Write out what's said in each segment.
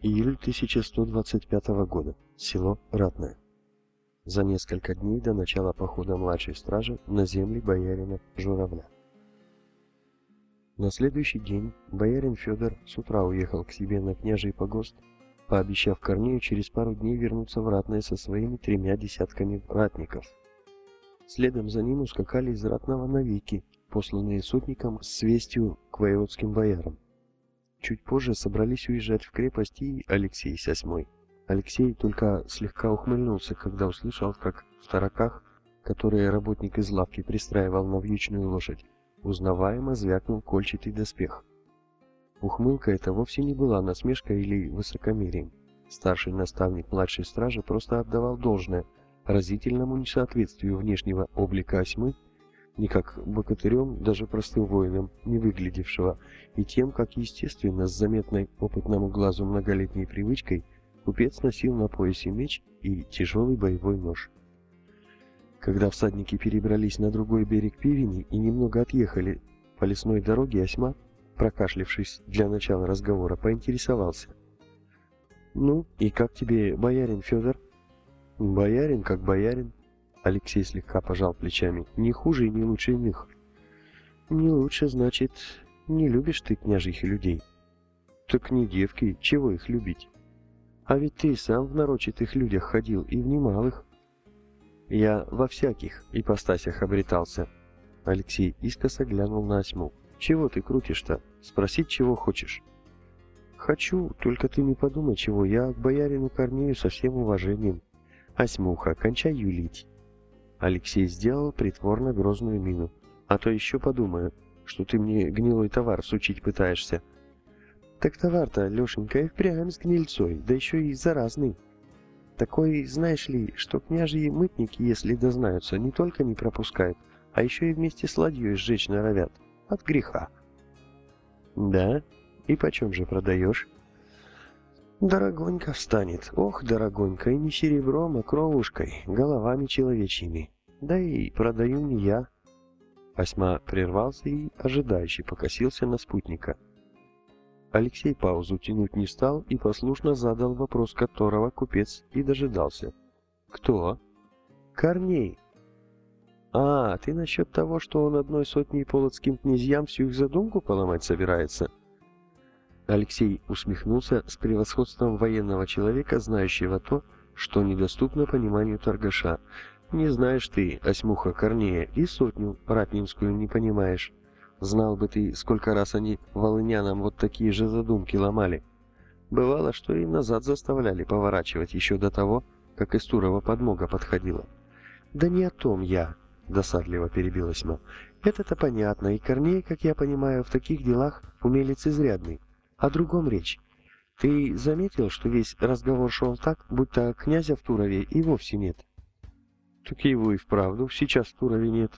Июль 1125 года. Село Ратное. За несколько дней до начала похода младшей стражи на земли боярина Журавля. На следующий день боярин Федор с утра уехал к себе на княжий погост, пообещав Корнею через пару дней вернуться в Ратное со своими тремя десятками ратников. Следом за ним ускакали из Ратного навеки, посланные сотником с вестью к воеводским боярам. Чуть позже собрались уезжать в крепость и Алексей с. Алексей только слегка ухмыльнулся, когда услышал, как в тараках, которые работник из лавки пристраивал на вьючную лошадь, узнаваемо звякнул кольчатый доспех. Ухмылка эта вовсе не была насмешкой или высокомерием. Старший наставник младшей стражи просто отдавал должное разительному несоответствию внешнего облика осьмы ни как богатырем, даже простым воином, не выглядевшего, и тем, как естественно, с заметной опытному глазу многолетней привычкой, купец носил на поясе меч и тяжелый боевой нож. Когда всадники перебрались на другой берег Пивени и немного отъехали по лесной дороге, Осьма, прокашлившись для начала разговора, поинтересовался. «Ну, и как тебе, боярин Федор?» «Боярин как боярин», Алексей слегка пожал плечами. Не хуже и не лучше иных. Не лучше, значит, не любишь ты княжих людей. Так не девки, чего их любить? А ведь ты сам в нарочитых людях ходил и в немалых. Я во всяких ипостасях обретался. Алексей искоса глянул на осьму. Чего ты крутишь-то? Спросить, чего хочешь? Хочу, только ты не подумай, чего. Я к боярину Корнею со всем уважением. Осьмуха, кончай юлить. Алексей сделал притворно грозную мину. А то еще подумаю, что ты мне гнилой товар сучить пытаешься. Так товар-то, Лешенька, и впрямь с гнильцой, да еще и заразный. Такой, знаешь ли, что княжьи мытники, если дознаются, не только не пропускают, а еще и вместе с ладьей сжечь норовят. От греха. Да? И почем же продаешь? Дорогонько встанет, ох, дорогонько, и не серебром, а кровушкой, головами человечьими. Да и продаю не я. Осьма прервался и, ожидающий, покосился на спутника. Алексей паузу тянуть не стал и послушно задал вопрос, которого купец и дожидался. «Кто?» «Корней». «А, ты насчет того, что он одной сотней полоцким князьям всю их задумку поломать собирается?» Алексей усмехнулся с превосходством военного человека, знающего то, что недоступно пониманию торгаша. Не знаешь ты, осьмуха Корнея, и сотню ратнинскую не понимаешь. Знал бы ты, сколько раз они волынянам вот такие же задумки ломали. Бывало, что и назад заставляли поворачивать еще до того, как из Турова подмога подходила. «Да не о том я», — досадливо перебилась Ма. «Это-то понятно, и Корней, как я понимаю, в таких делах умелец изрядный. О другом речь. Ты заметил, что весь разговор шел так, будто князя в Турове и вовсе нет? Так его и вправду сейчас в Турове нет.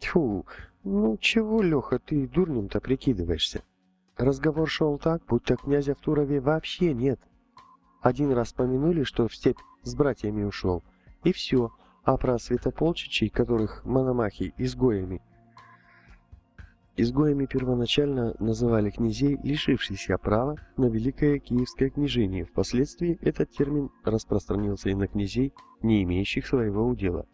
Тьфу, ну чего, Леха, ты дурнем-то прикидываешься? Разговор шел так, будто князя в Турове вообще нет. Один раз помянули, что в степь с братьями ушел, и все, а про святополчичей, которых мономахи изгоями, Изгоями первоначально называли князей, лишившихся права на Великое Киевское княжение. Впоследствии этот термин распространился и на князей, не имеющих своего удела.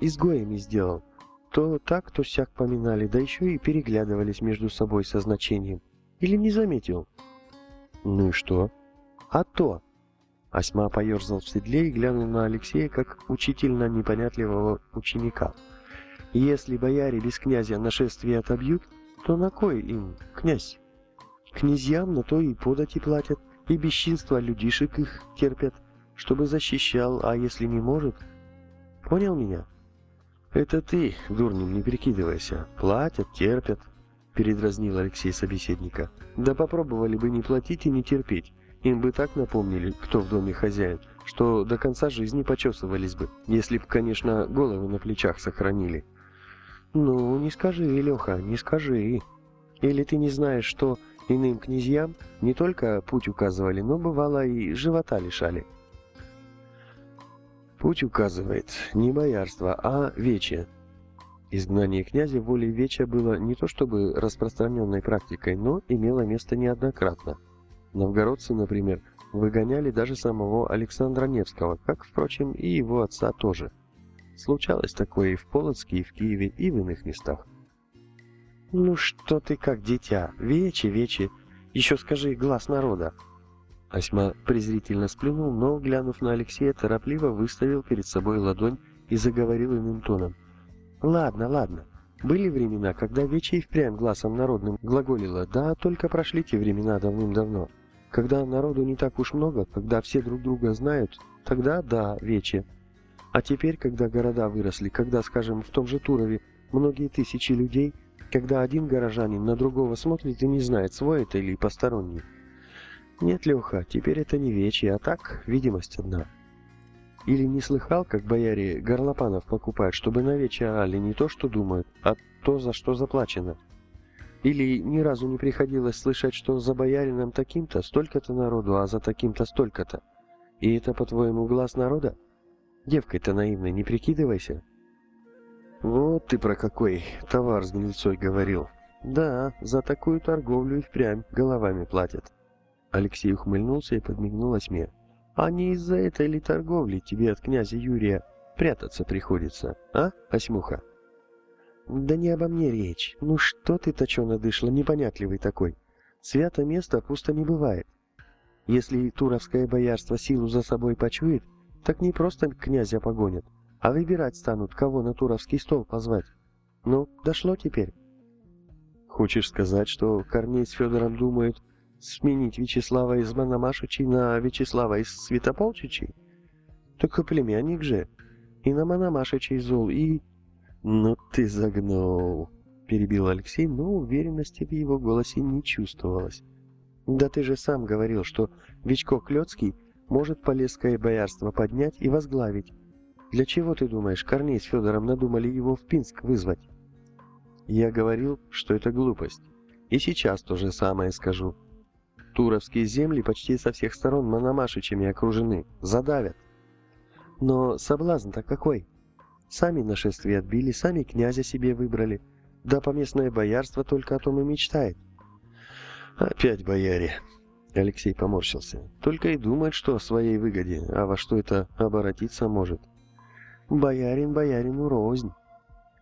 Изгоями сделал. То так, то сяк поминали, да еще и переглядывались между собой со значением. Или не заметил? Ну и что? А то! Осьма поерзал в седле и глянул на Алексея, как учитель на непонятливого ученика – если бояре без князя нашествие отобьют, то на кой им князь? Князьям на то и подати платят, и бесчинство людишек их терпят, чтобы защищал, а если не может... Понял меня? Это ты, дурнем, не прикидывайся. Платят, терпят, передразнил Алексей собеседника. Да попробовали бы не платить и не терпеть. Им бы так напомнили, кто в доме хозяин, что до конца жизни почесывались бы, если б, конечно, головы на плечах сохранили. «Ну, не скажи, Леха, не скажи. Или ты не знаешь, что иным князьям не только путь указывали, но, бывало, и живота лишали?» Путь указывает не боярство, а вече. Изгнание князя волей веча было не то чтобы распространенной практикой, но имело место неоднократно. Новгородцы, например, выгоняли даже самого Александра Невского, как, впрочем, и его отца тоже. Случалось такое и в Полоцке, и в Киеве, и в иных местах. «Ну что ты как дитя? Вечи, вечи! Еще скажи глаз народа!» Осьма презрительно сплюнул, но, глянув на Алексея, торопливо выставил перед собой ладонь и заговорил иным тоном. «Ладно, ладно. Были времена, когда Вече и впрямь глазом народным глаголила, да только прошли те времена давным-давно. Когда народу не так уж много, когда все друг друга знают, тогда да, Вече. А теперь, когда города выросли, когда, скажем, в том же Турове многие тысячи людей, когда один горожанин на другого смотрит и не знает, свой это или посторонний. Нет, Леха, теперь это не вечи, а так, видимость одна. Или не слыхал, как бояре горлопанов покупают, чтобы на вече орали не то, что думают, а то, за что заплачено? Или ни разу не приходилось слышать, что за боярином таким-то столько-то народу, а за таким-то столько-то? И это, по-твоему, глаз народа? Девкой-то наивной не прикидывайся. Вот ты про какой товар с гнильцой говорил. Да, за такую торговлю и впрямь головами платят. Алексей ухмыльнулся и подмигнул осьме. А не из-за этой ли торговли тебе от князя Юрия прятаться приходится, а, осьмуха? Да не обо мне речь. Ну что ты точно дышла, непонятливый такой. Свято место пусто не бывает. Если туровское боярство силу за собой почует, так не просто князя погонят, а выбирать станут, кого на туровский стол позвать. Ну, дошло теперь? Хочешь сказать, что Корней с Федором думают сменить Вячеслава из Мономашичей на Вячеслава из Святополчичей? Так и племянник же. И на Мономашичей зол, и... Ну ты загнул, перебил Алексей, но уверенности в его голосе не чувствовалось. Да ты же сам говорил, что Вичко Клёцкий может Полесское боярство поднять и возглавить, для чего, ты думаешь, Корней с Федором надумали его в Пинск вызвать? Я говорил, что это глупость. И сейчас то же самое скажу. Туровские земли почти со всех сторон мономашичами окружены, задавят. Но соблазн-то какой? Сами нашествие отбили, сами князя себе выбрали. Да поместное боярство только о том и мечтает. Опять бояре. Алексей поморщился. Только и думает, что о своей выгоде, а во что это оборотиться может. Боярин боярину рознь.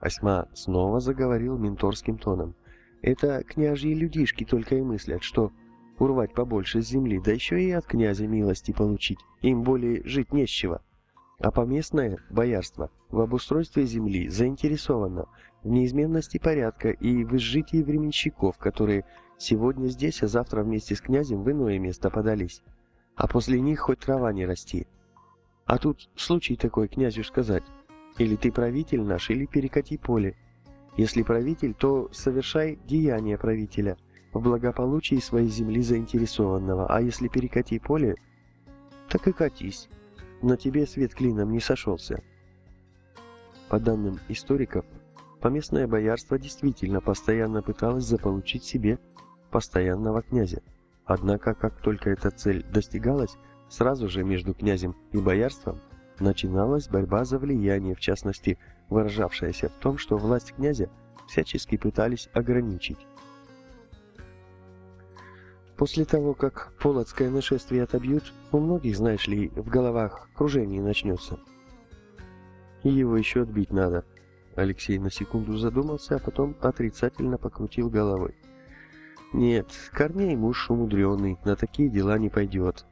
Осьма снова заговорил менторским тоном. Это княжьи людишки только и мыслят, что урвать побольше земли, да еще и от князя милости получить. Им более жить не с чего. А поместное боярство в обустройстве земли заинтересовано в неизменности порядка и в изжитии временщиков, которые сегодня здесь, а завтра вместе с князем в иное место подались. А после них хоть трава не расти. А тут случай такой князю сказать. Или ты правитель наш, или перекати поле. Если правитель, то совершай деяния правителя в благополучии своей земли заинтересованного, а если перекати поле, так и катись. Но тебе свет клином не сошелся. По данным историков, поместное боярство действительно постоянно пыталось заполучить себе постоянного князя. Однако, как только эта цель достигалась, Сразу же между князем и боярством начиналась борьба за влияние, в частности, выражавшаяся в том, что власть князя всячески пытались ограничить. После того, как полоцкое нашествие отобьют, у многих, знаешь ли, в головах кружение начнется. И его еще отбить надо. Алексей на секунду задумался, а потом отрицательно покрутил головой. Нет, Корней муж умудренный, на такие дела не пойдет.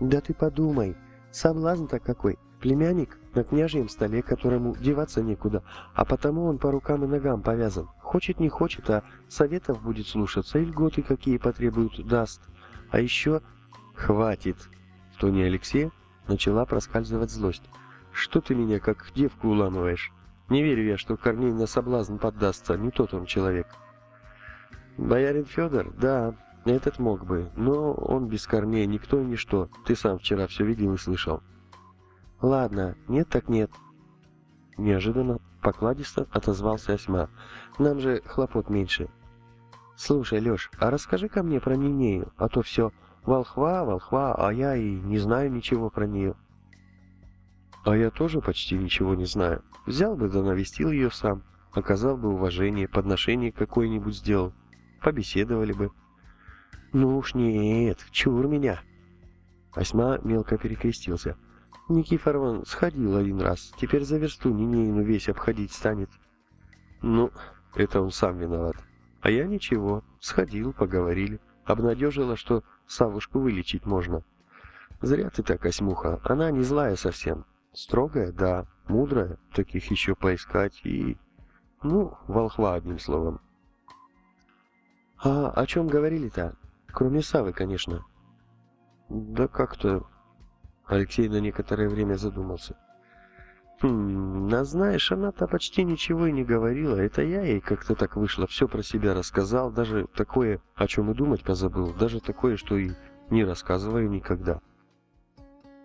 Да ты подумай, соблазн-то какой. Племянник на княжьем столе, которому деваться некуда, а потому он по рукам и ногам повязан. Хочет не хочет, а советов будет слушаться и льготы какие потребуют даст. А еще... Хватит. В тоне Алексея начала проскальзывать злость. Что ты меня как девку уламываешь? Не верю я, что Корней на соблазн поддастся, не тот он человек. Боярин Федор, да, этот мог бы, но он без корней никто и ничто. Ты сам вчера все видел и слышал. Ладно, нет так нет. Неожиданно покладисто отозвался Осьма. Нам же хлопот меньше. Слушай, Леш, а расскажи ко мне про Нинею, а то все волхва, волхва, а я и не знаю ничего про нее. А я тоже почти ничего не знаю. Взял бы да навестил ее сам, оказал бы уважение, подношение какое-нибудь сделал. Побеседовали бы. Ну уж нет, чур меня. Осьма мелко перекрестился. Никифор вон сходил один раз, теперь за версту Нинеину весь обходить станет. Ну, это он сам виноват. А я ничего, сходил, поговорили. Обнадежила, что Савушку вылечить можно. Зря ты так, Осьмуха, она не злая совсем. Строгая, да, мудрая, таких еще поискать и... Ну, волхва одним словом. А о чем говорили-то? Кроме Савы, конечно. Да как-то... Алексей на некоторое время задумался. Хм, а знаешь, она-то почти ничего и не говорила. Это я ей как-то так вышло, все про себя рассказал, даже такое, о чем и думать позабыл, даже такое, что и не рассказываю никогда.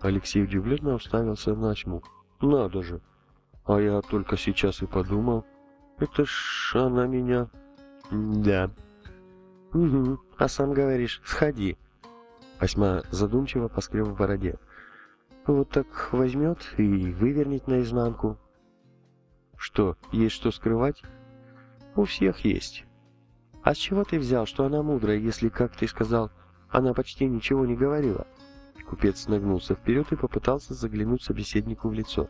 Алексей удивленно уставился на тьму. Надо же. А я только сейчас и подумал. Это ж она меня... Да. Угу. А сам говоришь, сходи. Осьма задумчиво поскреб в бороде. Вот так возьмет и вывернет наизнанку. Что, есть что скрывать? У всех есть. А с чего ты взял, что она мудрая, если, как ты сказал, она почти ничего не говорила? Купец нагнулся вперед и попытался заглянуть собеседнику в лицо.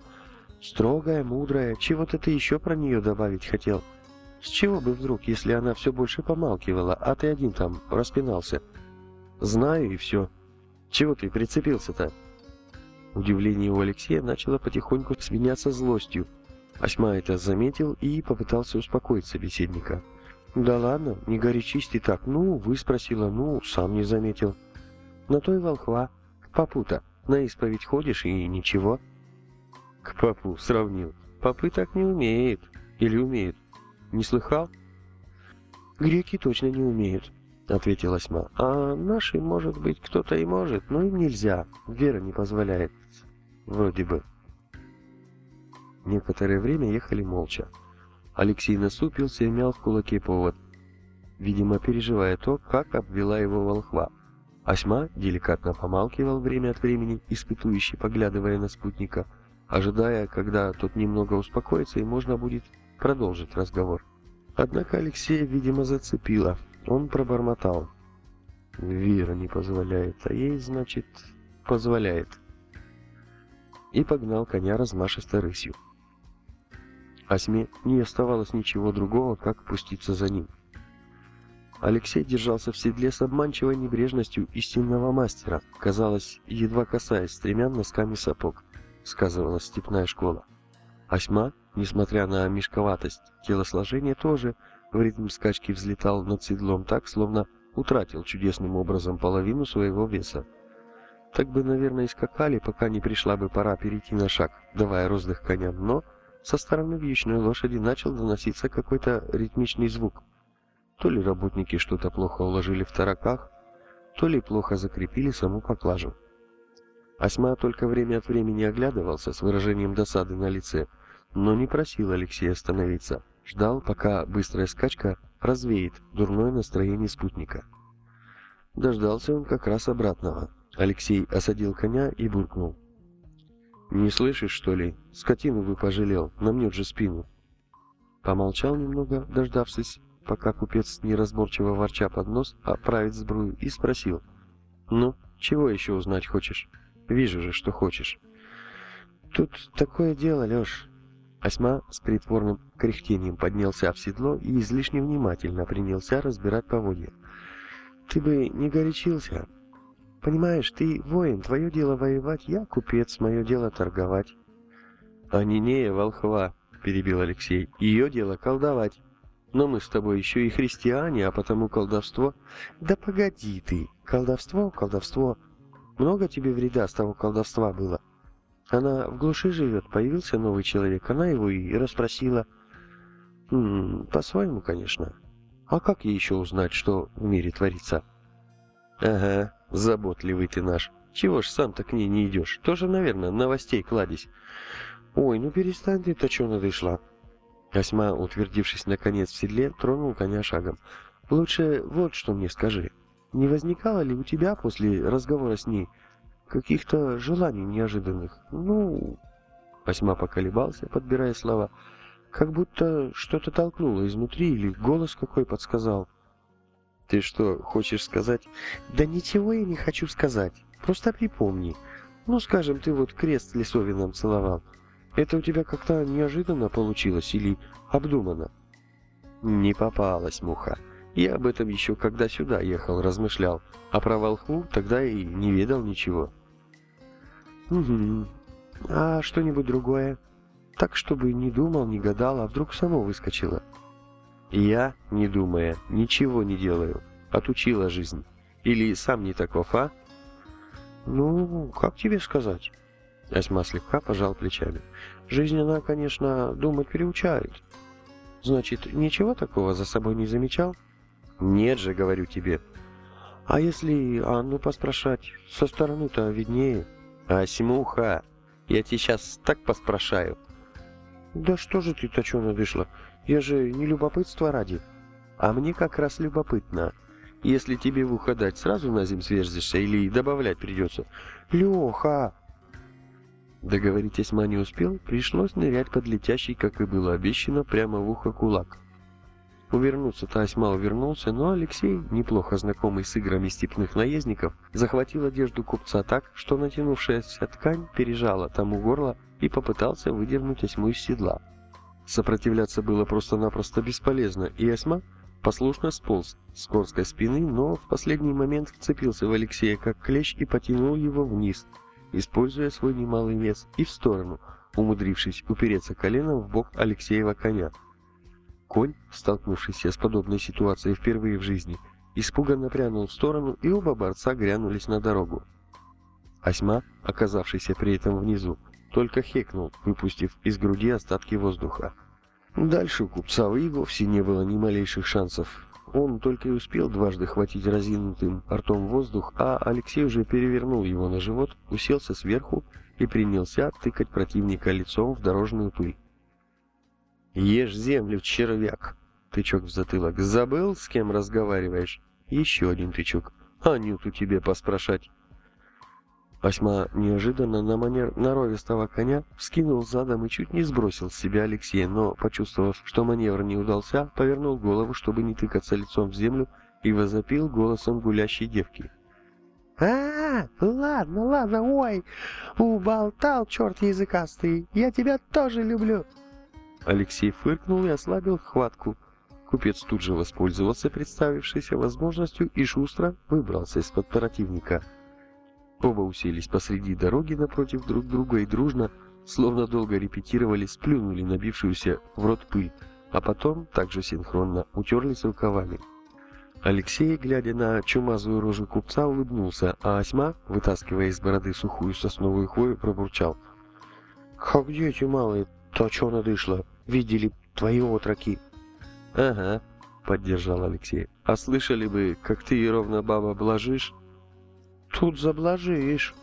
Строгая, мудрая, чего-то ты еще про нее добавить хотел? С чего бы вдруг, если она все больше помалкивала, а ты один там распинался? Знаю и все. Чего ты прицепился-то? Удивление у Алексея начало потихоньку сменяться злостью. Осьма это заметил и попытался успокоить собеседника. «Да ладно, не горячись ты так. Ну, вы спросила, ну, сам не заметил. На то и волхва. Попу-то, на исповедь ходишь и ничего». «К попу сравнил. Попы так не умеет. Или умеет. Не слыхал?» «Греки точно не умеют», — ответила Осьма. «А наши, может быть, кто-то и может, но им нельзя. Вера не позволяет. Вроде бы». Некоторое время ехали молча. Алексей насупился и мял в кулаке повод, видимо, переживая то, как обвела его волхва. Осьма деликатно помалкивал время от времени, испытующий, поглядывая на спутника, ожидая, когда тот немного успокоится и можно будет продолжить разговор. Однако Алексея, видимо, зацепило. Он пробормотал. Вера не позволяет, а ей, значит, позволяет. И погнал коня размашистой рысью. Осьме не оставалось ничего другого, как пуститься за ним. Алексей держался в седле с обманчивой небрежностью истинного мастера, казалось, едва касаясь стремян носками сапог, сказывала степная школа. Осьма, несмотря на мешковатость телосложения, тоже в ритм скачки взлетал над седлом так, словно утратил чудесным образом половину своего веса. Так бы, наверное, и скакали, пока не пришла бы пора перейти на шаг, давая роздых коням, но со стороны вьючной лошади начал доноситься какой-то ритмичный звук. То ли работники что-то плохо уложили в тараках, то ли плохо закрепили саму поклажу. Осьма только время от времени оглядывался с выражением досады на лице, но не просил Алексея остановиться ждал, пока быстрая скачка развеет дурное настроение спутника. Дождался он как раз обратного. Алексей осадил коня и буркнул. «Не слышишь, что ли? Скотину бы пожалел, намнет же спину». Помолчал немного, дождавшись, пока купец неразборчиво ворча под нос оправит сбрую, и спросил. «Ну, чего еще узнать хочешь? Вижу же, что хочешь». «Тут такое дело, Леш. Осьма с притворным кряхтением поднялся в седло и излишне внимательно принялся разбирать поводья. «Ты бы не горячился. Понимаешь, ты воин, твое дело воевать, я купец, мое дело торговать». «А Нинея волхва», — перебил Алексей, — «ее дело колдовать. Но мы с тобой еще и христиане, а потому колдовство...» «Да погоди ты, колдовство, колдовство. Много тебе вреда с того колдовства было?» Она в глуши живет, появился новый человек, она его и расспросила. По-своему, конечно. А как ей еще узнать, что в мире творится? Ага, заботливый ты наш. Чего ж сам-то к ней не идешь? Тоже, наверное, новостей кладись. Ой, ну перестань ты точно дошла. Осьма, утвердившись наконец в седле, тронул коня шагом. Лучше вот что мне скажи. Не возникало ли у тебя после разговора с ней каких-то желаний неожиданных. Ну, Восьма поколебался, подбирая слова, как будто что-то толкнуло изнутри или голос какой подсказал. Ты что, хочешь сказать? Да ничего я не хочу сказать. Просто припомни. Ну, скажем, ты вот крест с Лисовином целовал. Это у тебя как-то неожиданно получилось или обдуманно? Не попалась муха. Я об этом еще когда сюда ехал, размышлял. А про волхву тогда и не ведал ничего. Угу. А что-нибудь другое? Так, чтобы не думал, не гадал, а вдруг само выскочило. Я, не думая, ничего не делаю. Отучила жизнь. Или сам не таков, а? Ну, как тебе сказать? Осьма слегка пожал плечами. Жизнь она, конечно, думать приучает. Значит, ничего такого за собой не замечал? Нет же, говорю тебе. А если Анну поспрашать? Со стороны-то виднее. Осьмуха, я тебе сейчас так поспрашаю. Да что же ты точно вышла? Я же не любопытство ради. А мне как раз любопытно. Если тебе в ухо дать, сразу на зим сверзишься или добавлять придется? Леха! Договорить Осьма не успел, пришлось нырять под летящий, как и было обещано, прямо в ухо кулак. Увернуться-то Осьма увернулся, но Алексей, неплохо знакомый с играми степных наездников, захватил одежду купца так, что натянувшаяся ткань пережала тому горло и попытался выдернуть Осьму из седла. Сопротивляться было просто-напросто бесполезно, и Осьма послушно сполз с конской спины, но в последний момент вцепился в Алексея как клещ и потянул его вниз, используя свой немалый вес, и в сторону, умудрившись упереться коленом в бок Алексеева коня. Конь, столкнувшийся с подобной ситуацией впервые в жизни, испуганно прянул в сторону, и оба борца грянулись на дорогу. Осьма, оказавшийся при этом внизу, только хекнул, выпустив из груди остатки воздуха. Дальше у купца и вовсе не было ни малейших шансов. Он только и успел дважды хватить разинутым ртом воздух, а Алексей уже перевернул его на живот, уселся сверху и принялся тыкать противника лицом в дорожную пыль. «Ешь землю, червяк!» Тычок в затылок. «Забыл, с кем разговариваешь?» Еще один тычок. «Анюту тебе поспрашать!» Осьма неожиданно на манер норовистого коня вскинул задом и чуть не сбросил с себя Алексея, но, почувствовав, что маневр не удался, повернул голову, чтобы не тыкаться лицом в землю, и возопил голосом гулящей девки. а, -а, -а ладно, ладно, ой, уболтал, черт языкастый, я тебя тоже люблю!» Алексей фыркнул и ослабил хватку. Купец тут же воспользовался представившейся возможностью и шустро выбрался из-под противника – Оба уселись посреди дороги напротив друг друга и дружно, словно долго репетировали, сплюнули набившуюся в рот пыль, а потом, также синхронно, утерлись рукавами. Алексей, глядя на чумазую рожу купца, улыбнулся, а Осьма, вытаскивая из бороды сухую сосновую хвою, пробурчал. «Как дети малые, то что надышло, видели твои отроки?» «Ага», — поддержал Алексей. «А слышали бы, как ты ровно баба блажишь?» Тут заблажишь.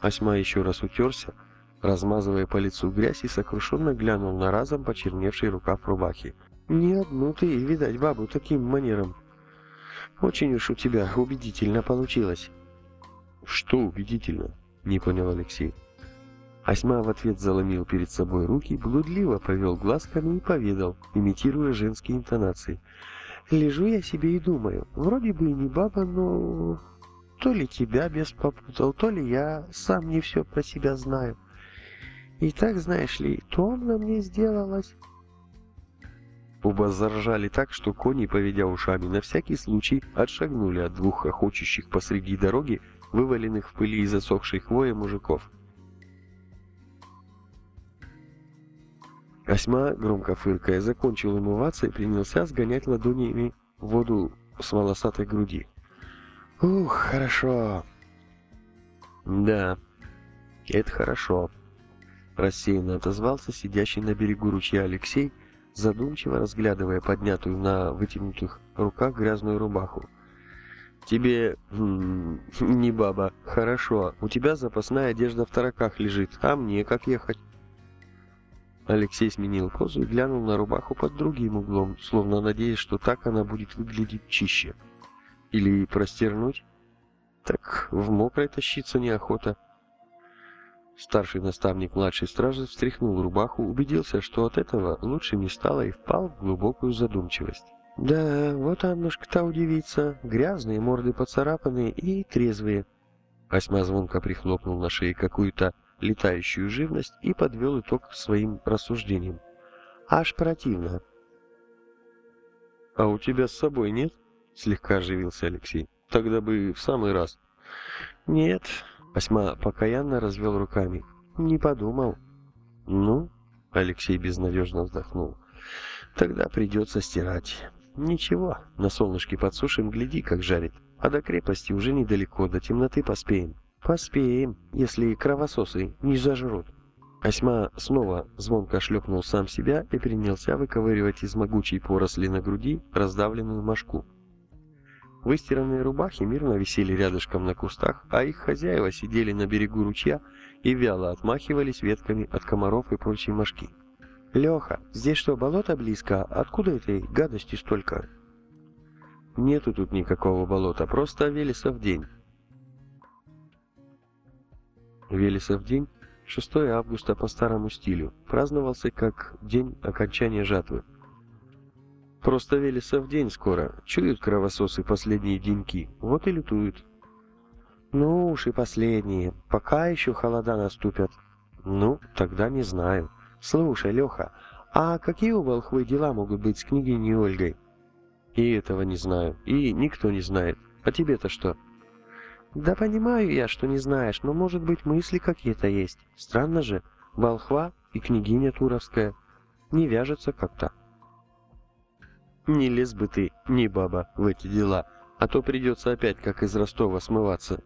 Осьма еще раз утерся, размазывая по лицу грязь и сокрушенно глянул на разом почерневший рукав рубахи. «Не одну ты, видать, бабу таким манером. Очень уж у тебя убедительно получилось». «Что убедительно?» — не понял Алексей. Осьма в ответ заломил перед собой руки, блудливо повел глазками и поведал, имитируя женские интонации. «Лежу я себе и думаю, вроде бы и не баба, но то ли тебя бес попутал, то ли я сам не все про себя знаю. И так, знаешь ли, томно мне сделалось. Оба заржали так, что кони, поведя ушами, на всякий случай отшагнули от двух охочущих посреди дороги, вываленных в пыли и засохшей хвои мужиков. Осьма, громко фыркая, закончил умываться и принялся сгонять ладонями воду с волосатой груди. Ух, хорошо. Да, это хорошо. Рассеянно отозвался сидящий на берегу ручья Алексей, задумчиво разглядывая поднятую на вытянутых руках грязную рубаху. «Тебе... не баба. Хорошо. У тебя запасная одежда в тараках лежит. А мне как ехать?» Алексей сменил позу и глянул на рубаху под другим углом, словно надеясь, что так она будет выглядеть чище. Или простернуть? Так в мокрой тащиться неохота. Старший наставник младшей стражи встряхнул рубаху, убедился, что от этого лучше не стало и впал в глубокую задумчивость. Да, вот Аннушка-то удивится. Грязные, морды поцарапанные и трезвые. Осьма звонко прихлопнул на шее какую-то летающую живность и подвел итог своим рассуждениям. Аж противно. «А у тебя с собой нет?» — слегка оживился Алексей. «Тогда бы в самый раз». «Нет», — Осьма покаянно развел руками. «Не подумал». «Ну?» — Алексей безнадежно вздохнул. «Тогда придется стирать». «Ничего, на солнышке подсушим, гляди, как жарит. А до крепости уже недалеко, до темноты поспеем». «Поспеем, если кровососы не зажрут». Осьма снова звонко шлепнул сам себя и принялся выковыривать из могучей поросли на груди раздавленную мошку. Выстиранные рубахи мирно висели рядышком на кустах, а их хозяева сидели на берегу ручья и вяло отмахивались ветками от комаров и прочей мошки. «Леха, здесь что, болото близко? Откуда этой гадости столько?» «Нету тут никакого болота, просто Велесов день». Велесов день 6 августа по старому стилю, праздновался как день окончания жатвы. Просто Велесов день скоро, чуют кровососы последние деньки, вот и лютуют. Ну уж и последние, пока еще холода наступят. Ну, тогда не знаю. Слушай, Леха, а какие у Волхвы дела могут быть с княгиней Ольгой? И этого не знаю, и никто не знает. А тебе-то что? — да понимаю я, что не знаешь, но может быть мысли какие-то есть. Странно же, волхва и княгиня Туровская не вяжутся как-то. Не лез бы ты, ни баба, в эти дела, а то придется опять, как из Ростова, смываться.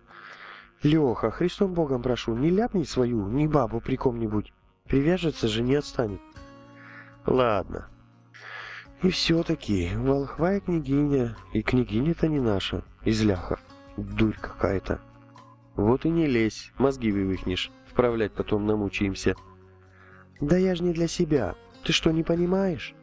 Леха, Христом Богом прошу, не ляпни свою, ни бабу при ком-нибудь. Привяжется же, не отстанет. Ладно. И все-таки, волхва и княгиня, и княгиня-то не наша, из ляхов. Дурь какая-то. Вот и не лезь, мозги вывихнешь. Вправлять потом намучаемся. Да я ж не для себя. Ты что, не понимаешь?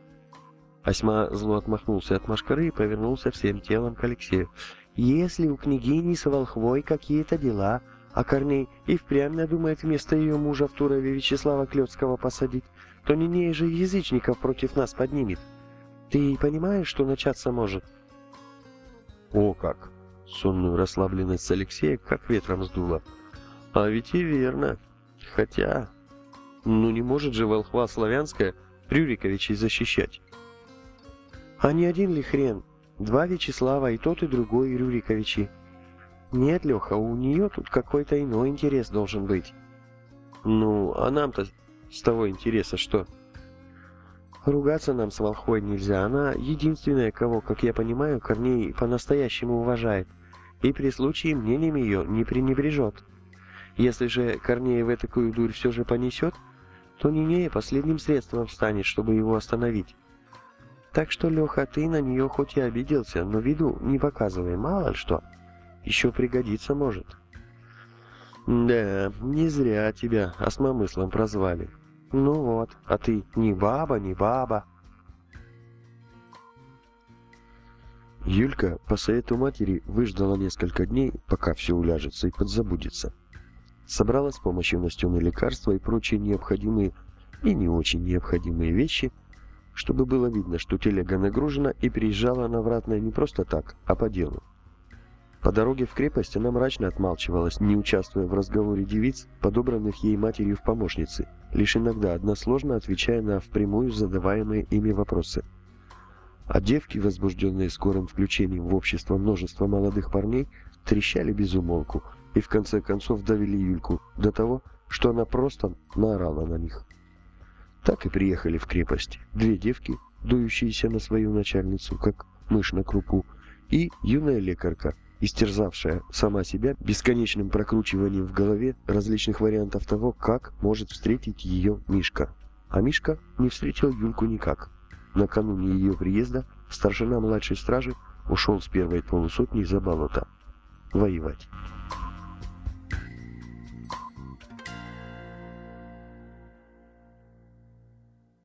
Осьма зло отмахнулся от машкары и повернулся всем телом к Алексею. Если у княгини с волхвой какие-то дела, а Корней и впрямь надумает вместо ее мужа в Турове Вячеслава Клетского посадить, то Нинея же язычников против нас поднимет. Ты понимаешь, что начаться может? О как! Сонную расслабленность Алексея как ветром сдуло. А ведь и верно. Хотя... Ну не может же волхва славянская Рюриковичей защищать. А не один ли хрен? Два Вячеслава, и тот, и другой Рюриковичи. Нет, Леха, у нее тут какой-то иной интерес должен быть. Ну, а нам-то с того интереса что? Ругаться нам с Волхвой нельзя. Она единственная, кого, как я понимаю, Корней по-настоящему уважает. И при случае мнением ее не пренебрежет. Если же Корней в такую дурь все же понесет, то Нинея последним средством станет, чтобы его остановить. Так что, Леха, ты на нее хоть и обиделся, но виду не показывай, мало ли что. Еще пригодится может. Да, не зря тебя осмомыслом прозвали. Ну вот, а ты ни баба, ни баба. Юлька по совету матери выждала несколько дней, пока все уляжется и подзабудется. Собрала с помощью Настены лекарства и прочие необходимые и не очень необходимые вещи, чтобы было видно, что телега нагружена и приезжала она вратная не просто так, а по делу. По дороге в крепость она мрачно отмалчивалась, не участвуя в разговоре девиц, подобранных ей матерью в помощницы, лишь иногда односложно отвечая на впрямую задаваемые ими вопросы. А девки, возбужденные скорым включением в общество множества молодых парней, трещали без умолку и в конце концов довели Юльку до того, что она просто наорала на них. Так и приехали в крепость две девки, дующиеся на свою начальницу, как мышь на крупу, и юная лекарка, истерзавшая сама себя бесконечным прокручиванием в голове различных вариантов того, как может встретить ее Мишка. А Мишка не встретил Юльку никак. Накануне ее приезда старшина младшей стражи ушел с первой полусотней за болото. Воевать.